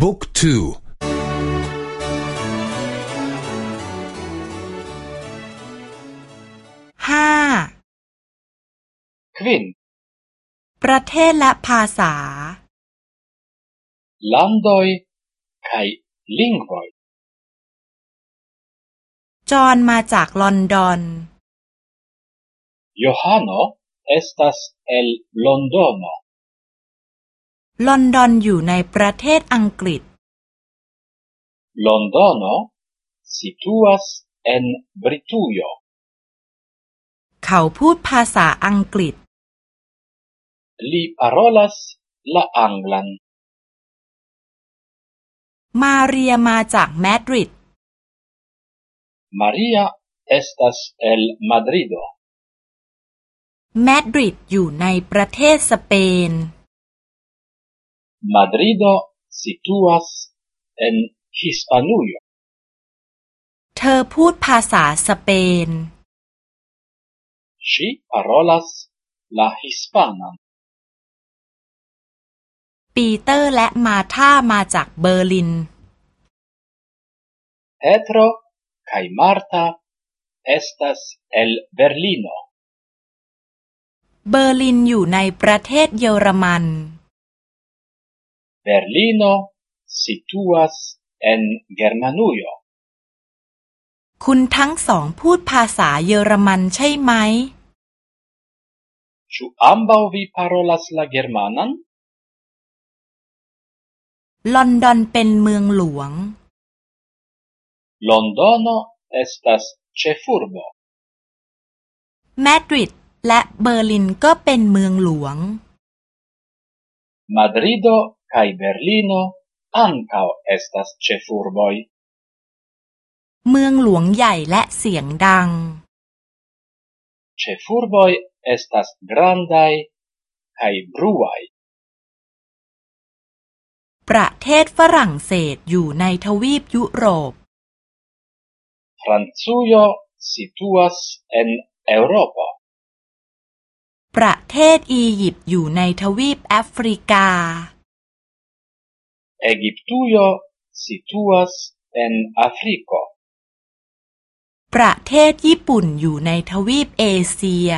บุ๊กทูห้าควินประเทศและภาษา landoj kaj lingvoj จอห์นมาจากลอนดอน Johano estas el Londono ลอนดอนอยู่ในประเทศอังกฤษ Londono situas en Britujo เขาพูดภาษาอังกฤษ Li parolas la anglan มาเรียมาจากมาดริด Maria estas el Madrido มาดริดอยู่ในประเทศสเปน Madrido situas en Hispanujo เธอพูดภาษาสเปน Ŝi parolas la hispanan ปีเตอร์และมาธามาจากเบอร์ลิน Petro kaj Marta estas el Berlino เบอร์ลินอยู่ในประเทศเยอรมัน Berlino situas en Germanujo คุณทั้งสองพูดภาษาเยอรมันใช่ไหม Ĉu ambaŭ vi parolas la germanan? ลอนดอนเป็นเมืองหลวง Londono estas ĉefurbo. มาดริดและเบอร์ลินก็เป็นเมืองหลวง Madrido kaj Berlino ankaŭ estas ĉefurboj. เมืองหลวงใหญ่และเสียงดัง Ĉefurboj estas grandaj kaj bruaj. ประเทศฝรั่งเศสอยู่ในทวีปยุโรป Francujo situas en Eŭropo. ประเทศอียิปต์อยู่ในทวีปแอฟริกา Egiptujo situas en Afriko. ประเทศญี่ปุ่นอยู่ในทวีปเอเชีย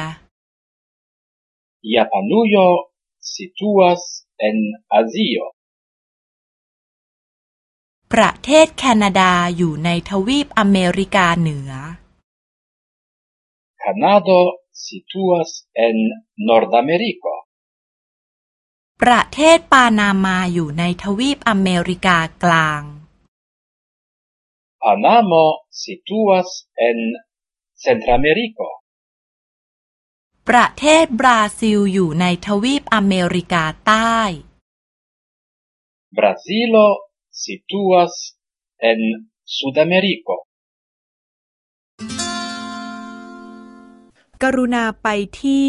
Japanujo situas en Azio. ประเทศแคนาดาอยู่ในทวีปอเมริกาเหนือ Kanado situas en Nordameriko. ประเทศปานามาอยู่ในทวีปอเมริกากลาง Panamo situas en Centrameriko. ประเทศบราซิลอยู่ในทวีปอเมริกาใต้ Brazilo situas en Sudameriko. กรุณาไปที่